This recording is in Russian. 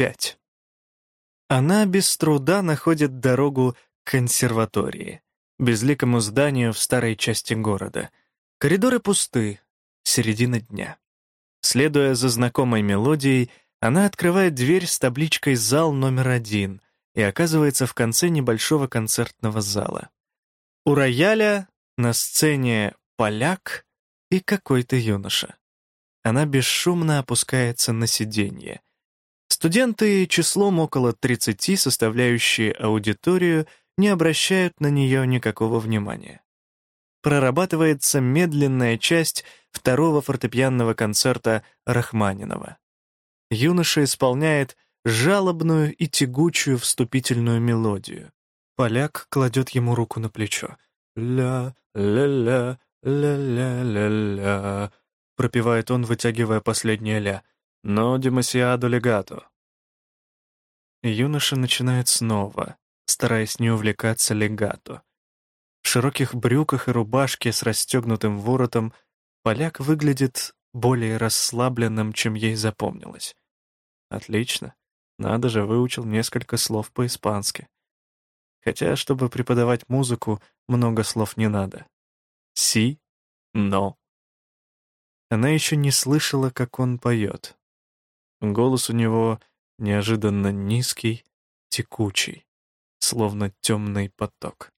5. Она без труда находит дорогу к консерватории, безликому зданию в старой части города. Коридоры пусты, середина дня. Следуя за знакомой мелодией, она открывает дверь с табличкой «Зал номер один» и оказывается в конце небольшого концертного зала. У рояля на сцене поляк и какой-то юноша. Она бесшумно опускается на сиденье. Студенты числом около 30, составляющие аудиторию, не обращают на нее никакого внимания. Прорабатывается медленная часть второго фортепианного концерта Рахманинова. Юноша исполняет жалобную и тягучую вступительную мелодию. Поляк кладет ему руку на плечо. «Ля-ля-ля, ля-ля-ля-ля», пропевает он, вытягивая последнее «ля». «Но демасиаду легато». Юноша начинает снова, стараясь не увлекаться легато. В широких брюках и рубашке с расстегнутым воротом поляк выглядит более расслабленным, чем ей запомнилось. Отлично. Надо же, выучил несколько слов по-испански. Хотя, чтобы преподавать музыку, много слов не надо. Си, но. Она еще не слышала, как он поет. Голос у него неожиданно низкий, текучий, словно темный поток.